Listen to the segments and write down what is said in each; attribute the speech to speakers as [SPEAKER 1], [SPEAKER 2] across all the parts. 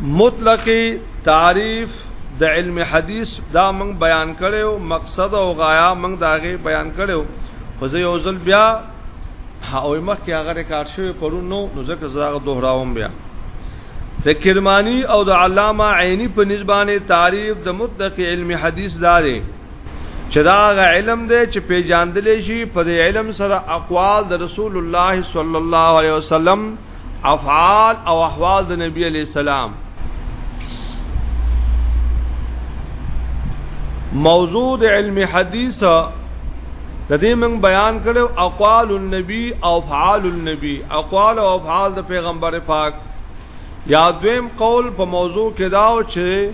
[SPEAKER 1] مطلق تعریف د علم حدیث دا موږ بیان کړو مقصد او غایا موږ داغه بیان کړو خو زه یو ځل بیا او مخ کې هغه ریکارډ شوی پرون نو نو ځکه زه دوهراوم بیا د کرمانی او د علامه عینی په نسبانه تعریف د مطلق علم حدیث داري چې دا علم دی چې پیژاندل شي په دې علم سره اقوال د رسول الله صلی الله علیه وسلم افعال او احوال د نبی علی السلام موضوع د علم حدیث د دې من بیان کړو اقوال النبی او افعال النبی اقوال او افعال د پیغمبر پاک یا دویم قول په موضوع کې داو چې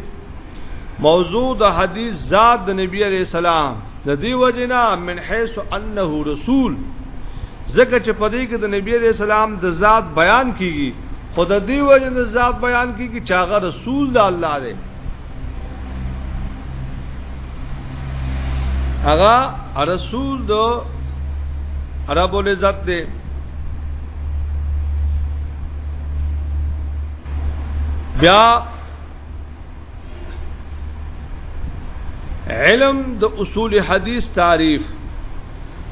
[SPEAKER 1] موضوع د حدیث ذات د نبی علیہ السلام د دی وجنا من حيث انه رسول زکه چې پدې کې د نبی علیہ السلام د ذات بیان کیږي خود دی وجنا د ذات بیان کیږي چې هغه رسول د الله دی هغه رسول د رب العزت دی بیا علم د اصول حدیث تعریف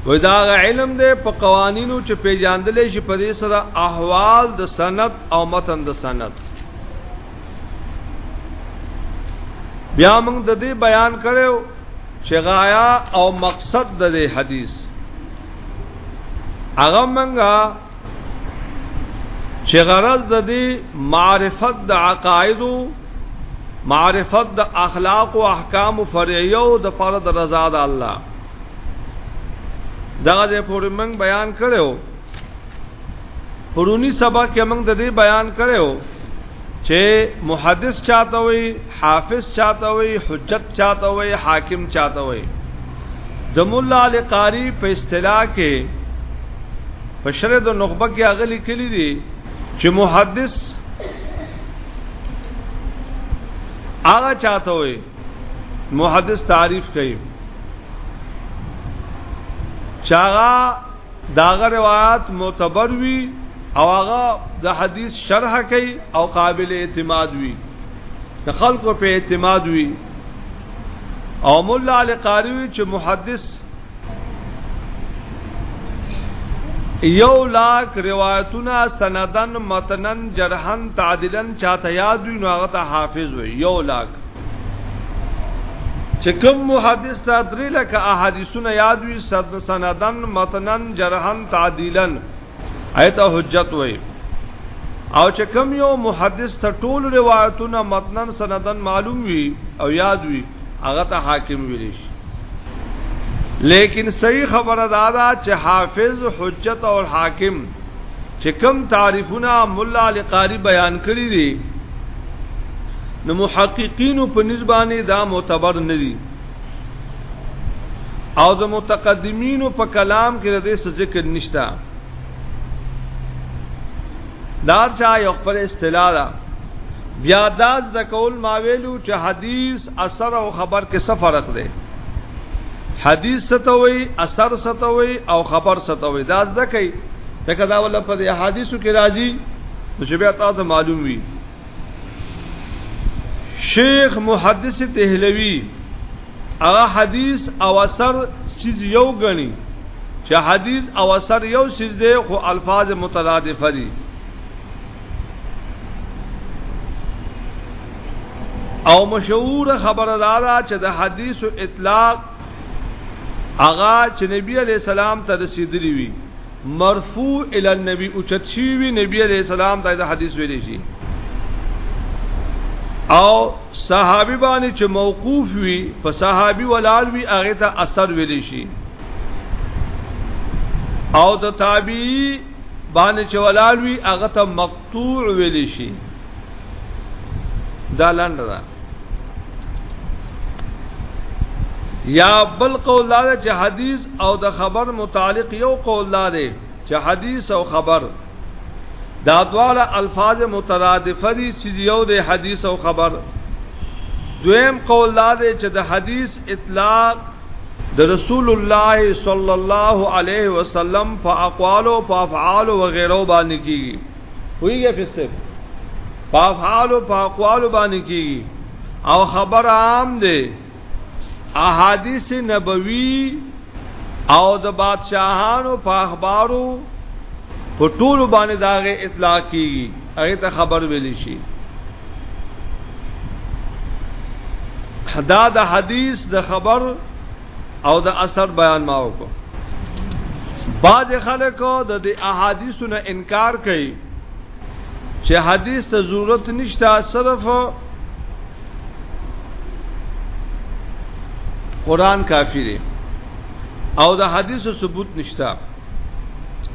[SPEAKER 1] و دا علم دی په قوانینو چې پیژاندل شي په دې سره احوال د سند او متن د سند بیا موږ د دې بیان کړو چې غایا او مقصد د دې حدیث هغه موږ چې غرض د دې معرفت د عقاید معرفت د اخلاق او احکام فرعیه او د پاره د رضا د الله دا د پورې موږ بیان کړو پرونی سبا کې موږ د دې بیان کړو چې محدث چاته وي حافظ چاته وي حجت چاته وي حاکم چاته وي د مولا علی قاری په اصطلاح کې په شرع د نخبه کې اغلی کلی دي چې محدث هغه چاته وي محدث تعریف کوي چاغه داغه روایت معتبر وي او هغه د حدیث شرح کوي او قابل اعتماد وي د خلکو په اعتماد وي او مولا علی قاری وي چې محدث یو لاک روایتونه سندن متنن جرحن تعدیلن چاته یاد وي نو هغه ته حافظ وي یو لاک چې کوم محدث ته درې لکه احادیثونه یاد وي سندن متنن جرحن تعدیلن ایت حجت وي او چې کوم یو محدث ته ټول روایتونه متنن سندن معلوم وي او یاد وي هغه ته حاکم ویل شي لیکن صحیح خبره دا ده چې حافظ حجت او حاکم چې کم تعریفونه مولا علی قاری بیان کړی دي نو محققین په نسبانه دا معتبر نه دي او د متقدمین په کلام کې د دې ذکر نشتا دار چا یو خپل اصطلاح ده بیا داز د کول ما ویلو چې حدیث اثر او خبر کې څه فرق دی حدیث ستوي اثر ستوي او خبر ستوي دا ځکه دا کدا ول په دې حدیثو کې راځي چې بیا تاسو معلوم وي شیخ محدث دهلوی هغه حدیث او اثر چیز یو غني چې حدیث او اثر یو چیز دی خو الفاظ مترادف دي او مشهور خبره دارا چې د حدیث او اطلاق اغا چې نبی علی السلام ته رسیدلی وي مرفوع ال النبي او چتشي وي نبی علی السلام ته د حدیث ویل شي او صحابي باندې چې موقوف وي په صحابي ولال وي هغه ته اثر ویل شي او د تابعی باندې چې ولالوي هغه ته مقطوع ویل شي دا لاند ده یا بل قول دا چې حدیث او د خبر متعلق یو قول دا دی چې حدیث او خبر دا دواړه الفاظ مترادفه دي چې یو دی حدیث او خبر دویم قول دا دی چې د حدیث اطلاق د رسول الله صلی الله علیه وسلم په اقوال او په افعال او غیره باندې کیږي ویږي فسر په افعال او په اقوال باندې کیږي او خبر عام دی احادیث نبوی او د بادشاہانو په اخبارو په ټول باندې داغه اطلاق کیږي هغه ته خبر ویل شي دا د حدیث د خبر او د اثر بیان ما وکړو بعض خلکو د دې احادیثو نه انکار کوي چې حدیث ته ضرورت نشته صرف قران کافی دی او د حدیثو ثبوت نشته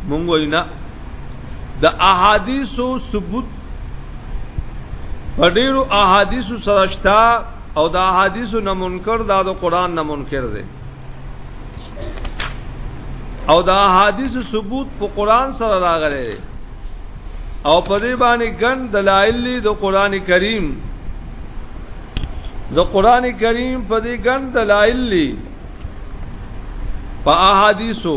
[SPEAKER 1] مونږ وینا د احادیثو ثبوت په ډیرو احادیثو سره شتا او د احادیثو نه منکر دا د قران نه منکر دی او د احادیثو ثبوت په قران سره راغلی او په دې باندې ګڼ دلایل د قران کریم د قران کریم په دې ګڼ دلایل په احادیثو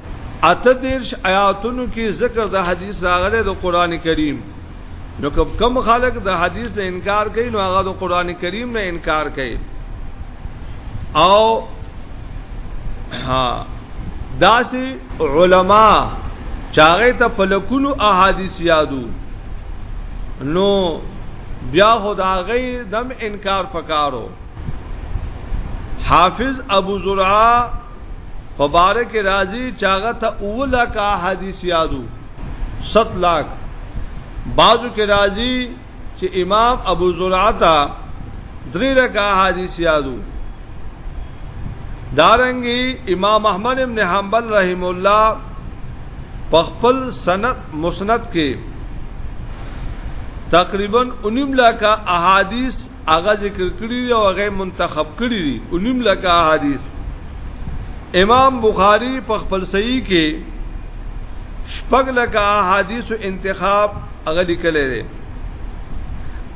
[SPEAKER 1] اته دیرش آیاتونو کې ذکر د حدیث راغلی د قران کریم نو کم خلق د حدیث نه انکار کوي نو هغه د قران کریم نه انکار کوي او ها داسي علما چاغه ته پلکونو احادیث یادو نو بیا خدا غي دم انکار پکارو حافظ ابو زرعه په باره کې راځي چاغه ته اوله کا حدیث یادو ست لاک بعضو کې راځي چې امام ابو زرعتا درې رکا حدیث یادو دارنګي امام احمد ابن حنبل رحم الله په خپل سند مسند کې تقریبا 19 لک احادیث هغه ذکر کړی دی او هغه منتخب کړی دی اونیم لکه حدیث امام بخاری په خپل صحیح کې شپږ لکه احادیث انتخاب هغه لیکلی دی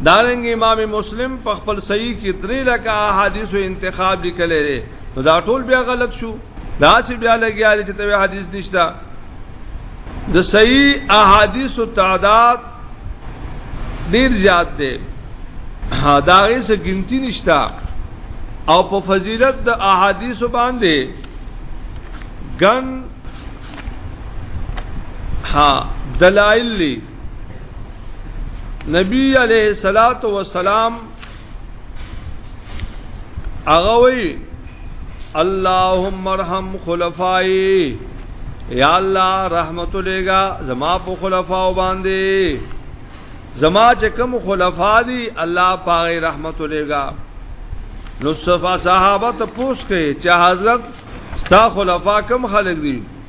[SPEAKER 1] دارنګ امام مسلم په خپل صحیح کې درې لکه احادیث انتخاب لیکلی دی نو دا ټول بیا غلط شو دا چې بیا لګیا دي چې ته حدیث نشته د صحیح احادیث تعداد ډیر زیات دی دا یې څه ګنتی نشتا او په فضیلت د احادیث باندې ګن ها دلائل لی نبی علیہ الصلات والسلام هغه وی اللهم ارحم خلفای یا الله رحمت لګا زما په خلفاو باندې زما چې کوم خلفا دي الله پاغه رحمت لګا نو صفه صحابه ته پوښتې چې حضرت ستا خلفا کوم خلک دي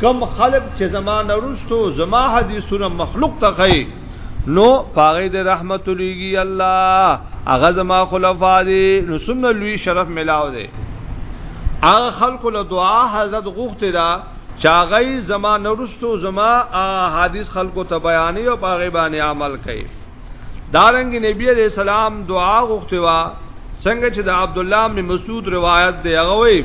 [SPEAKER 1] کم خلق چې زما نرستو زما حدیثونه مخلوق ته کوي نو پاغه د رحمت لویږي الله هغه زما خلفا دي نو سمنه لوی شرف ملاو دي هغه خلق له دعا حضرت غوښته دا چاغی زما نرستو زما حدیث خلقو ته بیانې او پاغه باندې عمل کوي دارنګ نبی علیہ السلام دعا غوښته وا څنګه چې د عبد الله بن مسعود روایت دی هغه وی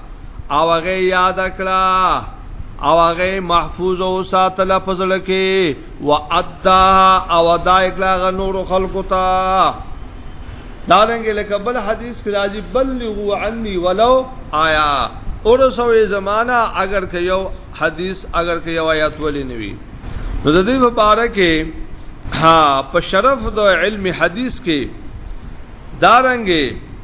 [SPEAKER 1] او هغه یاد کړه او هغه محفوظ او ساتل فضل کې وعدا او ادا کړه غ نور خلقو ته دارنګ لکه بل حدیث کې راځي بلغوا عني ولو آیا اور سوې زمانہ اگر که یو حدیث اگر که یو آیات ولې نوي نو د دې لپاره کې ها په شرف د علم حدیث کې دارنګ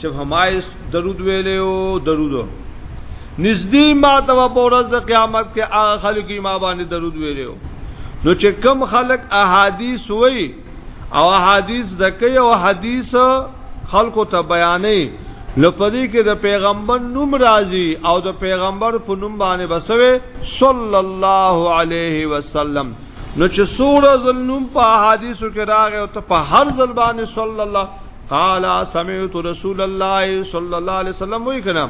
[SPEAKER 1] چې همای درود ویلې او درود نږدې ما ته په ورځ د قیامت کې هغه خلک ما باندې درود ویلې نو چې کم خلک احادیث وای او احادیث دکې او حدیث خلکو ته بیانې نو پدې کې د پیغمبر نوم راځي او د پیغمبر په نوم باندې بسوي صلی الله علیه وسلم نو چې سوره ظلم په حدیثو کې راغی او ته په هر ځل باندې صلی الله قال سمعت رسول الله صلی الله علیه وسلم وی کنا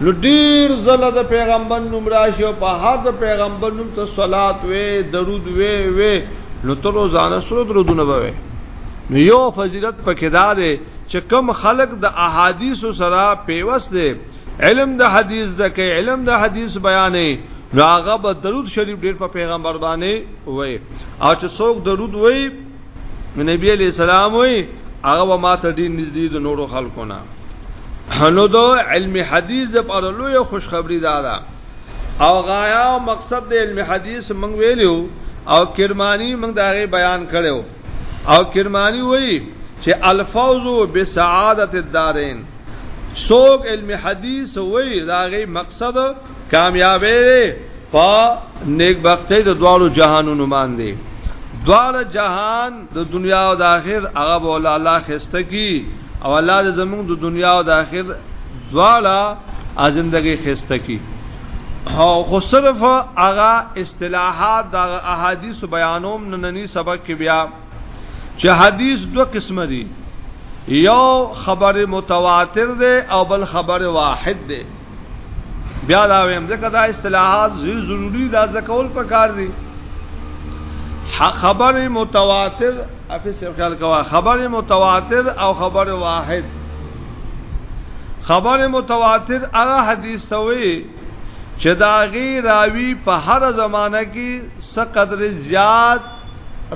[SPEAKER 1] نو ډیر زله د پیغمبر نوم راشي او په هر د پیغمبر نوم ته صلات وې درود وې وې نو تر روزانه سره درودونه به نو یو فضیلت پکې دا دی چې کم خلق د احادیث سره پیوست دی علم د حدیث د کې علم د حدیث بیانې راغه به درود شریف ډیر په پیغمبر باندې وې او چې څوک درود وې نبی علیہ السلام وی هغه ما ته دین نږدې د نورو خلکو نه نو دو علم حدیث پر لوی خوشخبری دادا او غایا او مقصد د علم حدیث مونږ ویلو او کرمانی مونږ دا غي بیان کړو او کرمانی وی چې الفوز بسعادت الدارین سوق علم حدیث وی دا غي مقصد کامیابې دی په نیک بختې د دوالو جهانونو باندې دوال جهان د دنیا او د آخر هغه بول الله خسته کی او الله د زمونږ د دنیا او د آخر دوالا از زندگی خسته کی او خو صرف هغه اصطلاحات د احادیث بیانوم نننی سبق کې بیا چې حدیث دو قسم دي یو خبر متواتر دی او بل خبر واحد دی بیا دا ویم ځکه دا اصطلاحات زیر ضروری دا ځکول په کار دي خبر متواتر افیس خیال کوا خبر متواتر او خبر واحد خبر متواتر هغه حدیث توي چې دا غي راوي په هر زمانہ کې څه قدر زیات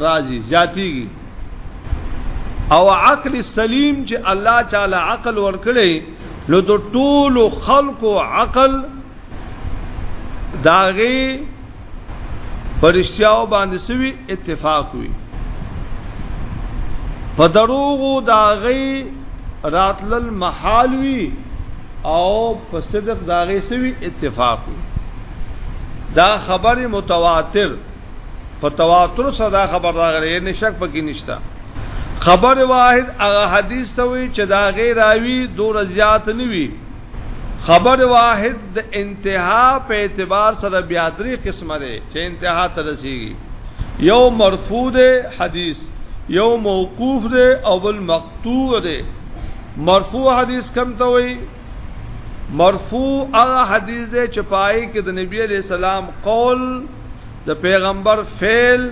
[SPEAKER 1] راځي زیاتیږي او عقل سلیم چې الله تعالی عقل ورکړي نو د ټول خلکو عقل داغي پرشتیاو باندې سوي اتفاق وي په دروغو داغي راتلل محال وي او په صدق داغي سوي اتفاق وي دا خبر متواتر په تواتر صدا خبر راغلی نه شک پکې نشتا خبر واحد هغه حدیث ته وی چې دا غیر راوی دو رضیات نیوی خبر واحد د انتها په اعتبار سره بیا درې قسمه ده چې انتها ته رسیږي یو مرفوع ده حدیث یو موقوف ده او بل مقطوع ده مرفوع حدیث کم ته وی مرفوع هغه حدیث دی چې پای کې د نبی علی السلام قول د پیغمبر فعل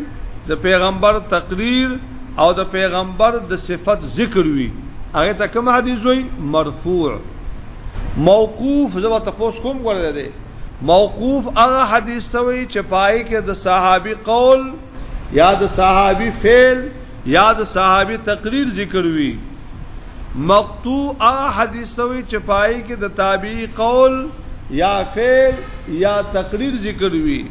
[SPEAKER 1] د پیغمبر تقریر او د پیغمبر د صفت ذکر وی هغه ته کوم حدیث وی مرفوع موقوف زو تاسو کوم غوړل دی موقوف هغه حدیث ته وی چې پای کې د صحابي قول یا د صحابي فعل یاد صحابي تقریر ذکر وی مقطوع هغه حدیث ته وی چې پای کې د تابعی قول یا فعل یا تقریر ذکر وی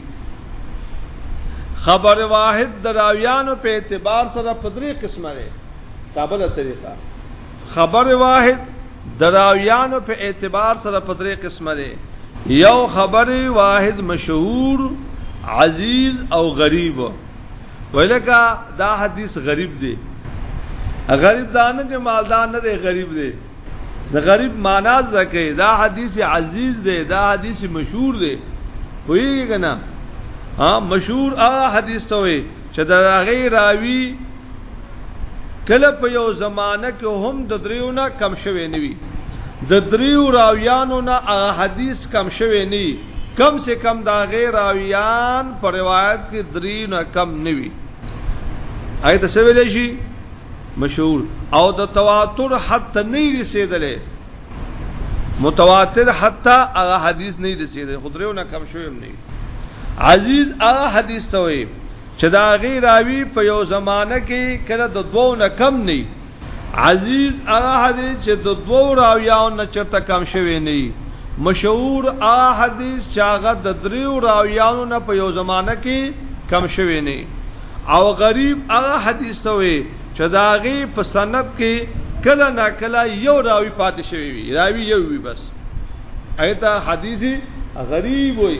[SPEAKER 1] خبر واحد دراویانو په اعتبار سره په درې قسمه ده کابل طریقه خبر واحد دراویانو په اعتبار سره په درې قسمه ده یو خبر واحد مشهور عزیز او غریب ویلکه دا حدیث غریب دی غریب دا نه چې مالدار نه دی غریب دی د غریب معنا ځکه دا حدیث عزیز دی دا حدیث مشهور دی ویږي کنه ها مشهور هغه حدیث ته وي چې دا غي راوي کله په یو زمانہ کې هم د دریونه کم شوي نه وي د دریو راویانو نه هغه حدیث کم شوي نه کم سے کم دا غیر راویان پر روایت کې درې نه کم نوي آیت څه ویل شي مشهور او د تواتر حتی نه رسیدلې متواتر حتی هغه حدیث نه رسیدلې خدریو نه کم شوی نه عزیز هغه حدیث ته وي چې دا غیر راوی په یو زمانہ کې کله د دوو نه کم نه عزیز هغه حدیث چې د دوو راویانو نه چرته کم شوی نه مشهور هغه حدیث چې هغه د دریو راویانو نه په یو زمانہ کې کم شوی نه او غریب هغه حدیث ته وي چې دا غي په سند کې کله نا کله یو راوی پاتې شوی وي راوی یو وي بس ایت حدیث غریب وي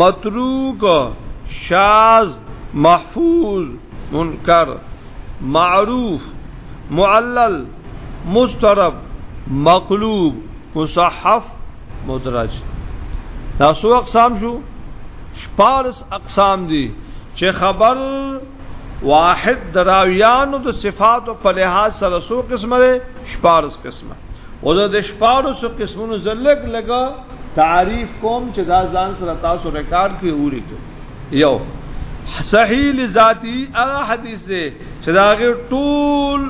[SPEAKER 1] متروک شاز محفوظ منکر معروف معلل مسترب مقلوب مصحف مدرج دا سو اقسام شو شپارس اقسام دي چې خبر واحد دراویانو د صفات او په لحاظ سره سو قسمه شپارس قسمه او د شپارس قسمونو زلګ لګا تعریف کوم چې دا ځان سره تاسو ریکارډ کې اوري یو صحیح لذاتی هغه حدیث دی چې دا غیر ټول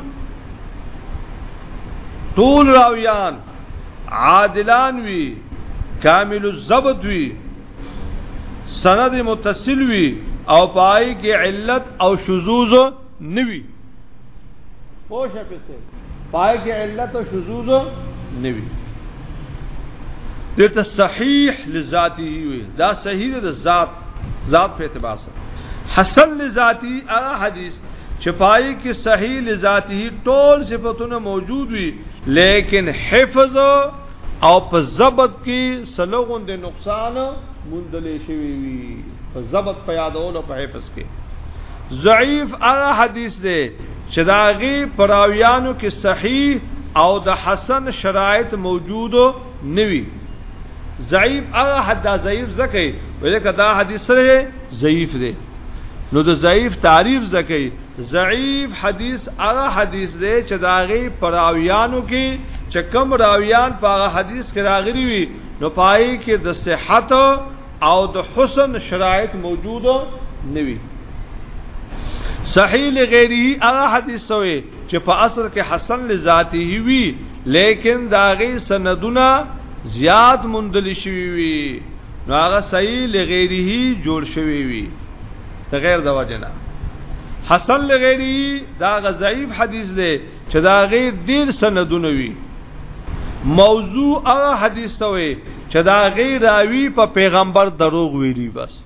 [SPEAKER 1] ټول راویان عادلان وی کامل الضبط وی سند متصل وی او پای کې علت او شذوذ نوی پوش پسه پای کې علت او شذوذ نه وي دته صحیح لذاته وي دا صحیح ده ذات ذات په اعتبار سره حسن لذاتی هغه حدیث چې پای کې صحیح لذاته ټول صفاتونه موجود وي لیکن حفظ او په ضبط کې سلوغون د نقصان مندلې شوی وي په ضبط په یادولو په حفظ کې ضعیف هغه حدیث دی چې دا غي پراویانو کې صحیح او د حسن شرایط موجود نوي ضعیف هغه حد ضعیف زکه ولکه دا حدیث سره ضعیف دی نو د ضعیف تعریف زکه ضعیف حدیث هغه حدیث دی چې دا غي پراویانو کې چې کم راویان په حدیث کې راغلي وي نو پای کې د صحت او د حسن شرایط موجود نه وي صحیح لغیره هغه حدیث وي چې په اصل کې حسن لذاته وي لیکن داغي سندونه زیات مندل شوی وي نو هغه صحیح لغیره جوړ شوی وي د غیر د وجنه حسن لغیره دا غ ضعیف حدیث دی چې دا غي ډیر سندونه وي موضوع هغه حدیث ته وي چې دا غي راوی په پیغمبر دروغ ویلی بس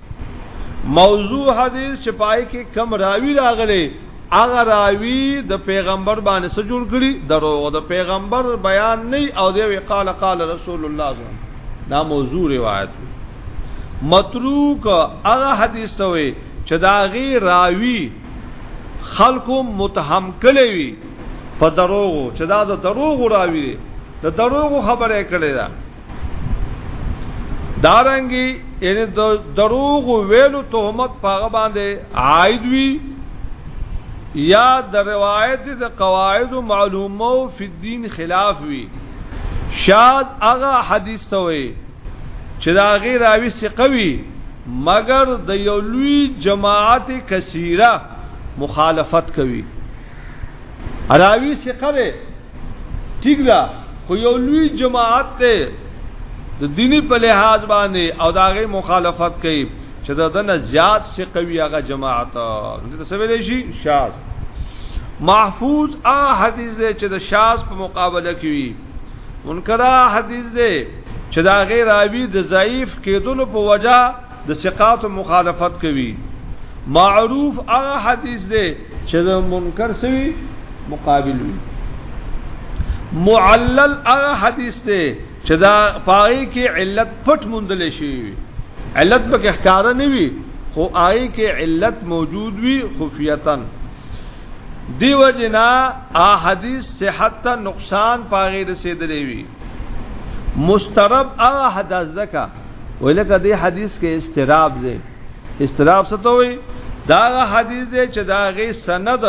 [SPEAKER 1] موضوع حدیث چې پای کې کم راوی راغلی هغه راوی د پیغمبر باندې څه جوړ کړي دروغ د پیغمبر بیان نه او دی قال قال رسول الله صلی الله علیه وسلم دا موضوع روایت دی متروک هغه حدیث ته وي چې دا غي راوی خلکو متهم کړي وي په دروغو چې دا د دروغو راوي دي د دروغو خبره کړې ده دارنګي یعنی د دروغ ویلو تهمت پاغه باندې عائد وی یا د روایت د قواعد معلومو فی الدین خلاف وی شاذ هغه حدیث ته وی چې دا غیر راوی سی قوی مګر د یو لوی جماعت کثیره مخالفت کوي راوی ثقه ده ټیک ده خو یو لوی جماعت ده د دینی په لحاظ باندې او داغه مخالفت کوي چې د دنه زیات سی قوی هغه جماعت نو ته سوي دی شي شاز محفوظ ا حدیث دی چې د شاز په مقابله کې وي منکرا حدیث دی چې دا غیر راوی د ضعیف کېدلو په وجا د ثقات مخالفت کوي معروف هغه حدیث دی چې د منکر سوی مقابل وي معلل هغه حدیث دی چې دا پای کې علت پټ مندل شي علت به ښکارا نه وي خو آی کې علت موجود وي خفیتن دیو جنا ا حدیث صحت ته نقصان پاغه رسیدلې وی مسترب هغه حدث دکا ولکه دی حدیث کې استراب دی استراب څه ته وی دا حدیث دی چې دا غي سند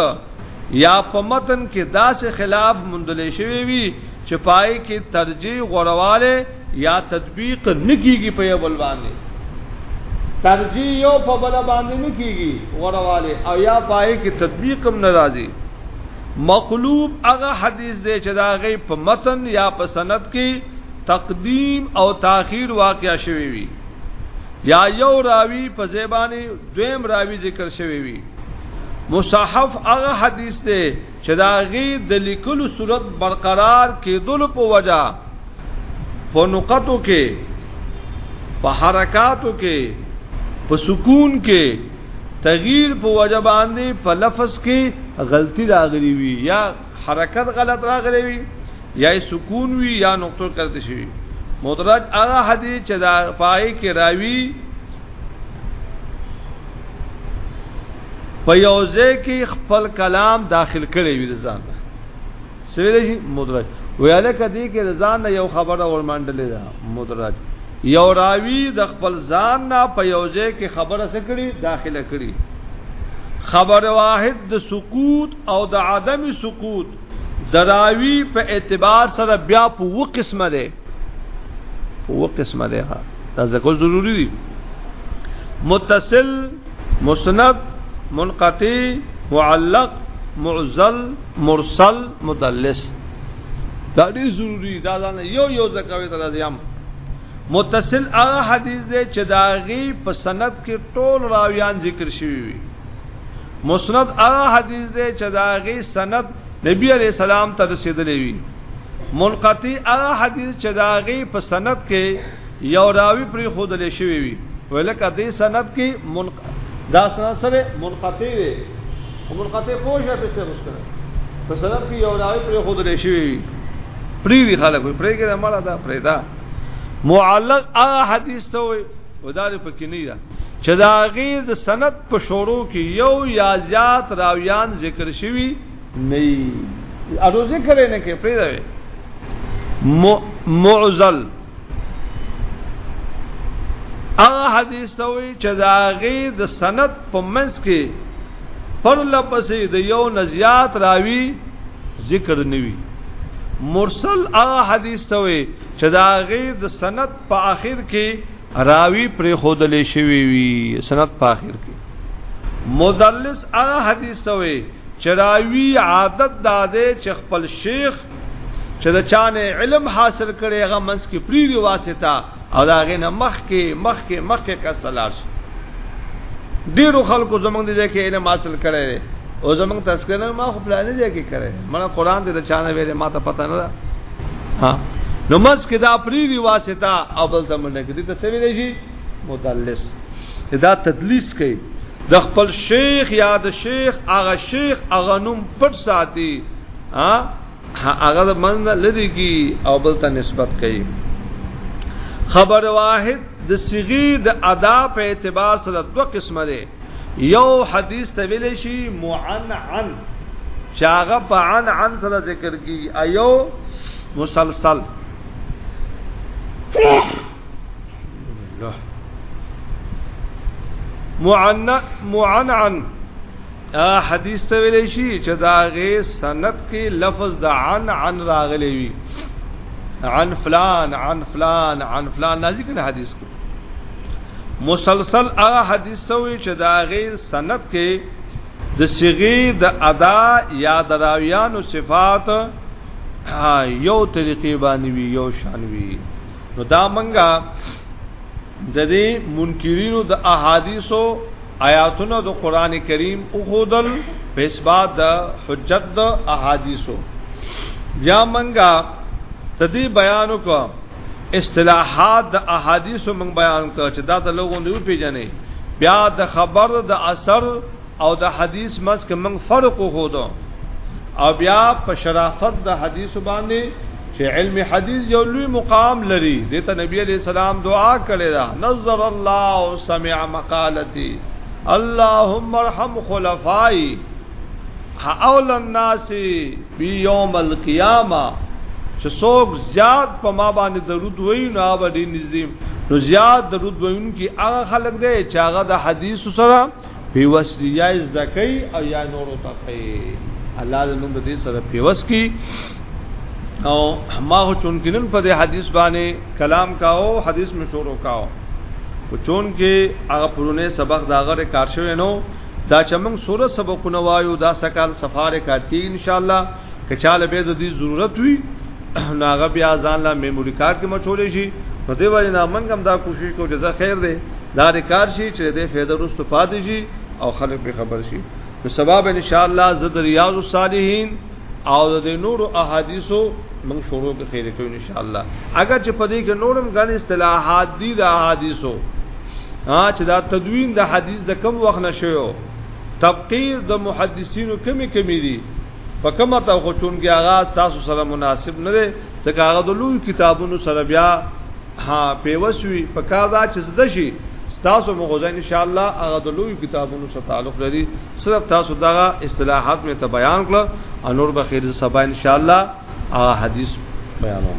[SPEAKER 1] یا په متن کې داسې خلاف مندلې شوی وی چې پای کې ترجیح غورواله یا تطبیق نکیږي په یو بل باندې ترجیح یو په بل باندې نکیږي غورواله او یا پای کې تطبیق هم ناراضي مقلوب هغه حدیث دی چې دا غي په متن یا په سند کې تقدیم او تاخير واقع شوی وي یا یو راوی په زبانی دویم راوی ذکر شوی وي مصحف هغه حدیث دی چې د هغې د لیکلو صورت برقرار کېدلو په وجه په نقطو کې په حرکاتو کې په سکون کې تغییر په وجه باندې په لفظ کې غلطي راغلي وي یا حرکت غلط راغلي وي یا سکون وي یا نقطو کرد شي مدرج هغه حدیث چې دا پای کې راوي په یوځه کې خپل کلام داخل کړي وي ځان سویل شي مدرج ویاله کدی کې ځان نه یو خبره ورمانډلې ده مدرج یو راوی د خپل ځان نه په یوځه کې خبره سکړي داخله کړي خبر واحد د سقوط او د عدم سقوط دراوی په اعتبار سره بیا په و قسمه ده په و قسمه ده ها دا ځکه ضروری دي متصل مسند منقطع معلق معزل مرسل مدلس دا ډیر ضروری دا ځان یو یو ځکه وي دا ځم متصل هغه حدیث دی چې دا غي په سند کې ټول راویان ذکر شوی وي مسند هغه حدیث دی چې دا غي سند نبی علی السلام ته رسیدلی وي منقطی هغه حدیث چې دا غي په سند کې یو راوی پر خودلې شوی وي ولکه دې سند کې منق دا سند سره منقطی دی منقطی پوجا په سر وسته په سند کې یو راوی پر خودلې شوی وي پری وی خلک پری کې مړه دا پری دا معلق هغه حدیث ته وي ودار پکې نه چې دا غي د سند په شورو کې یو یا زیات راویان ذکر شوی نه اډو ذکر نه کې پرې دی معزل هغه حدیث ته وی چې دا غي د سند په منځ کې پر لپسې د یو نزیات راوی ذکر نوي مرسل هغه حدیث ته وی چې دا غي د سند په اخر کې راوی پرېښودل شوی وي سند په اخر کې مدلس هغه حدیث ته وي چې راوی عادت داده چې خپل شیخ چې د چانه علم حاصل کړي هغه منس کې پری دی واسطه او دا غنه مخ کې مخ کې مخ کې کسلار شي ډیرو خلکو زمونږ دي چې علم حاصل کړي او زمونږ تذکرہ ما خپل نه دي کې کړي مړه قران دې د چانه ویلې ما ته پته نه ده ها نو مز کې دا پریری واسطه او بل ته منډه کې ته سوي دی شي مدلس دا تدلیس کوي د خپل شیخ یا د شیخ هغه شیخ هغه نوم پټ ساتي ها هغه د منځ لري کی او بل ته نسبت کوي خبر واحد د صيغه د ادا په اعتبار سره دوه قسمه ده یو حدیث ته ویل شي معنعن چاغه په عن عن سره ذکر کی ایو مسلسل معنن معنعن حدیث ته ویل شي چې دا غي سند کې لفظ د عن عن راغلی وي عن فلان عن فلان عن فلان نازل کړي حدیث مسلسل هغه حدیث سوی چې دا غیر سند کې د صيغه د ادا یا د راویانو صفات یو طریقې باندې وی یو شان وی نو دا منګه د دې منکرینو د احادیثو آیاتونو د قران کریم او خودل په اسباد د حجت د احادیثو یا منګه تدی بیانو کو اصطلاحات د احادیثو موږ بیان کړ چې دا د لوګو نه پیژنې بیا د خبر د اثر او د حدیث مس کې موږ فرق خو دو او بیا په شرافت د حدیث باندې چې علم حدیث یو لوی مقام لري دته نبی علی السلام دعا کړې ده نظر الله سمع مقالتي اللهم ارحم خلفای هاول الناس بی یوم القیامه چې څوک زیات په ما باندې درود وایي نو هغه ډیر نږدې نو زیات درود وایونکي هغه خلک دی چې هغه د حدیث سره پیوستی یا زدکی او یا نور تفی الله دې موږ دې سره پیوس کی او ما هو چون کینن په دې حدیث باندې کلام کاو حدیث مشورو کاو او چون کې هغه پرونه سبق داغه کار شوی نو دا چې موږ سوره سبقونه وایو دا سکال سفاره کارتی ان شاء الله که چاله به د دې ضرورت وي ناغه بیا ځان لا میموري کارت کې مچولې شي نو دی وایي نه موږ هم دا کوشش کوو چې خیر دی دا ریکارډ شي چې دې فایده رسټو پاتې شي او خلک به خبر شي نو سبب ان شاء الله زد ریاض الصالحین او د نورو احادیثو موږ شروع کې خیر کوي ان شاء الله اگر چې په دې کې نورم غن اصطلاحات دي د احادیثو ها چې دا تدوین د حدیث د کم وخت نشو تفقیر د محدثینو کمی کمی دي په کومه ته خو چون کې آغاز تاسو سره مناسب نه دی ځکه هغه د لوی کتابونو سره بیا ها پیوسوي په کار دا چې زده شي تاسو مغوځه ان شاء الله هغه د لوی کتابونو سره تعلق لري صرف تاسو دغه اصطلاحات مې ته بیان کړ او نور به خیر سبا ان شاء الله هغه حدیث بیانوم